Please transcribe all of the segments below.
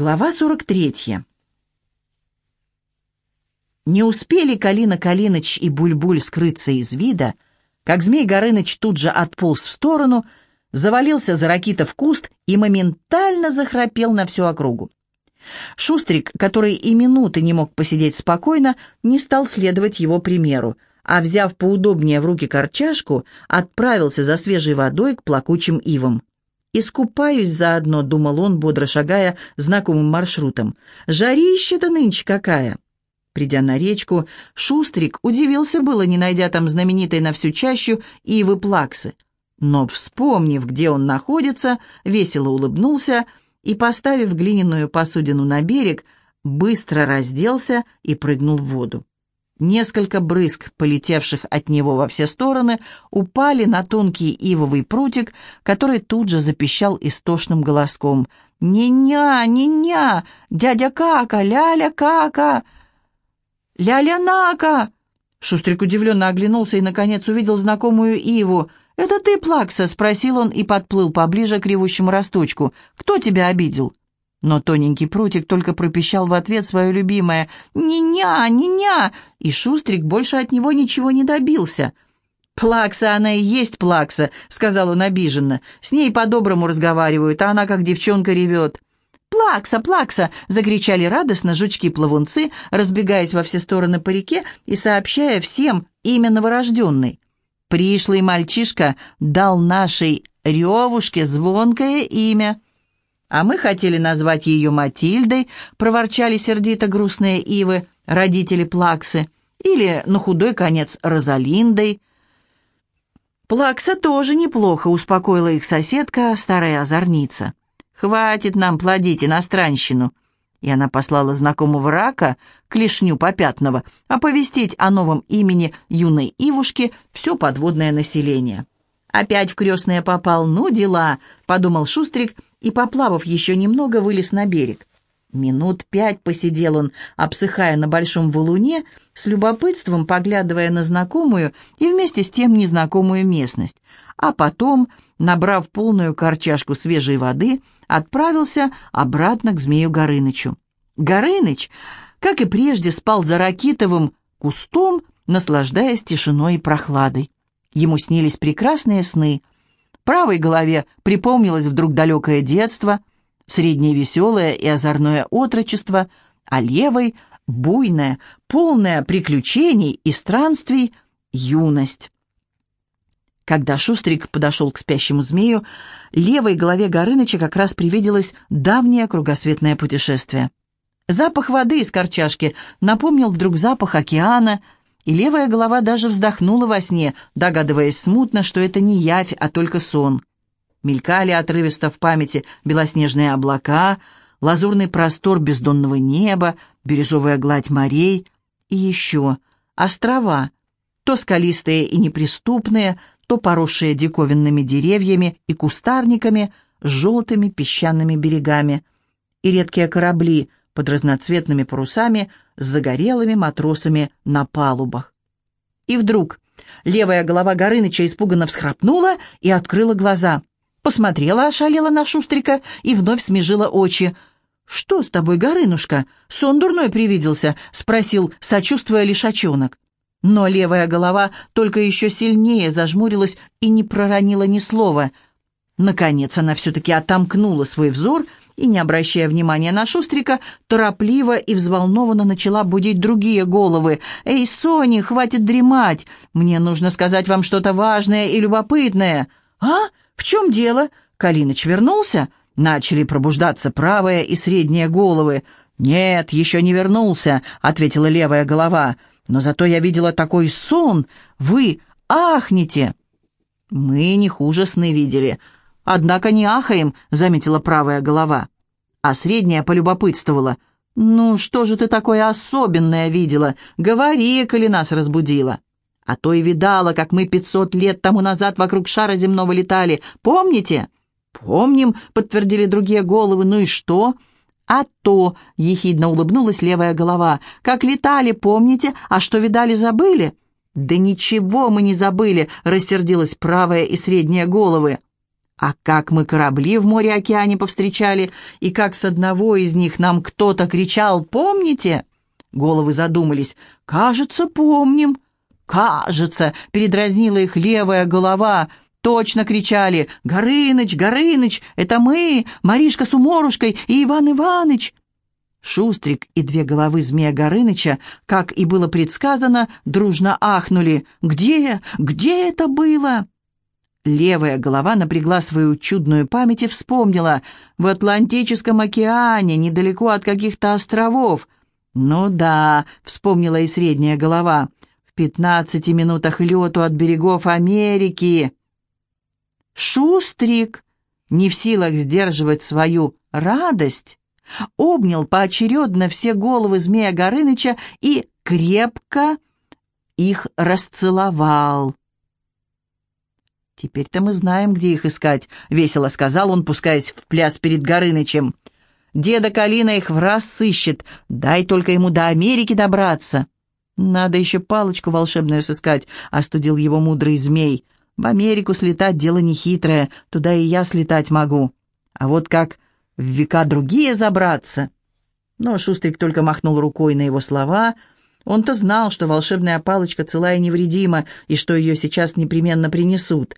Глава 43. Не успели Калина Калиныч и Бульбуль скрыться из вида, как Змей Горыныч тут же отполз в сторону, завалился за ракита в куст и моментально захрапел на всю округу. Шустрик, который и минуты не мог посидеть спокойно, не стал следовать его примеру, а, взяв поудобнее в руки корчашку, отправился за свежей водой к плакучим ивам. «Искупаюсь заодно», — думал он, бодро шагая знакомым маршрутом. «Жарище-то нынче какая!» Придя на речку, Шустрик удивился было, не найдя там знаменитой на всю чащу ивы плаксы. Но, вспомнив, где он находится, весело улыбнулся и, поставив глиняную посудину на берег, быстро разделся и прыгнул в воду. Несколько брызг, полетевших от него во все стороны, упали на тонкий ивовый прутик, который тут же запищал истошным голоском. «Не-ня, не-ня! Дядя Кака, ляля Кака! Ляля Нака!» Шустрик удивленно оглянулся и, наконец, увидел знакомую Иву. «Это ты, Плакса?» — спросил он и подплыл поближе к ревущему росточку. «Кто тебя обидел?» Но тоненький прутик только пропищал в ответ свое любимое «Не-ня, не-ня!» и Шустрик больше от него ничего не добился. «Плакса она и есть плакса», — сказал он обиженно. «С ней по-доброму разговаривают, а она как девчонка ревет». «Плакса, плакса!» — закричали радостно жучки-плавунцы, разбегаясь во все стороны по реке и сообщая всем имя новорожденной. Пришлый мальчишка дал нашей ревушке звонкое имя — «А мы хотели назвать ее Матильдой», — проворчали сердито грустные ивы, родители Плаксы, или, на худой конец, Розалиндой. Плакса тоже неплохо успокоила их соседка, старая озорница. «Хватит нам плодить иностранщину». И она послала знакомого рака, клешню попятного, оповестить о новом имени юной Ивушки все подводное население. «Опять в крестное попал, ну дела», — подумал Шустрик, — и, поплавав еще немного, вылез на берег. Минут пять посидел он, обсыхая на большом валуне, с любопытством поглядывая на знакомую и вместе с тем незнакомую местность, а потом, набрав полную корчашку свежей воды, отправился обратно к змею Горынычу. Горыныч, как и прежде, спал за ракитовым кустом, наслаждаясь тишиной и прохладой. Ему снились прекрасные сны — правой голове припомнилось вдруг далекое детство, среднее веселое и озорное отрочество, а левой — буйная, полная приключений и странствий юность. Когда Шустрик подошел к спящему змею, левой голове Горыныча как раз привиделось давнее кругосветное путешествие. Запах воды из корчашки напомнил вдруг запах океана — и левая голова даже вздохнула во сне, догадываясь смутно, что это не явь, а только сон. Мелькали отрывисто в памяти белоснежные облака, лазурный простор бездонного неба, бирюзовая гладь морей и еще острова, то скалистые и неприступные, то поросшие диковинными деревьями и кустарниками с желтыми песчаными берегами, и редкие корабли, под разноцветными парусами с загорелыми матросами на палубах. И вдруг левая голова Горыныча испуганно всхрапнула и открыла глаза. Посмотрела ошалела на Шустрика и вновь смежила очи. «Что с тобой, Горынушка? Сон дурной привиделся?» — спросил, сочувствуя лишачонок. Но левая голова только еще сильнее зажмурилась и не проронила ни слова. Наконец она все-таки отомкнула свой взор и, не обращая внимания на Шустрика, торопливо и взволнованно начала будить другие головы. «Эй, Сони, хватит дремать! Мне нужно сказать вам что-то важное и любопытное!» «А? В чем дело?» Калиныч вернулся? Начали пробуждаться правая и средняя головы. «Нет, еще не вернулся», — ответила левая голова. «Но зато я видела такой сон! Вы ахнете!» «Мы не хуже сны видели», «Однако не ахаем», — заметила правая голова. А средняя полюбопытствовала. «Ну, что же ты такое особенное видела? Говори, коли нас разбудила». А то и видала, как мы пятьсот лет тому назад вокруг шара земного летали. Помните?» «Помним», — подтвердили другие головы. «Ну и что?» «А то», — ехидно улыбнулась левая голова, — «как летали, помните, а что видали, забыли?» «Да ничего мы не забыли», — рассердилась правая и средняя головы. А как мы корабли в море-океане повстречали, и как с одного из них нам кто-то кричал, помните? Головы задумались. «Кажется, помним». «Кажется», — передразнила их левая голова. «Точно кричали! Горыныч, Горыныч, это мы, Маришка с Уморушкой и Иван Иваныч!» Шустрик и две головы змея Горыныча, как и было предсказано, дружно ахнули. «Где? Где это было?» Левая голова напрягла свою чудную память и вспомнила. «В Атлантическом океане, недалеко от каких-то островов». «Ну да», — вспомнила и средняя голова. «В пятнадцати минутах лету от берегов Америки». Шустрик, не в силах сдерживать свою радость, обнял поочередно все головы змея Горыныча и крепко их расцеловал. «Теперь-то мы знаем, где их искать», — весело сказал он, пускаясь в пляс перед Горынычем. «Деда Калина их в раз сыщет, дай только ему до Америки добраться». «Надо еще палочку волшебную сыскать», — остудил его мудрый змей. «В Америку слетать дело нехитрое, туда и я слетать могу. А вот как в века другие забраться». Но Шустрик только махнул рукой на его слова. Он-то знал, что волшебная палочка цела и невредима, и что ее сейчас непременно принесут.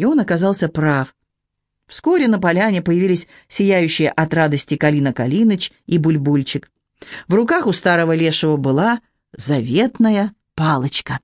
И он оказался прав. Вскоре на поляне появились сияющие от радости Калина Калиныч и Бульбульчик. В руках у старого лешего была заветная палочка.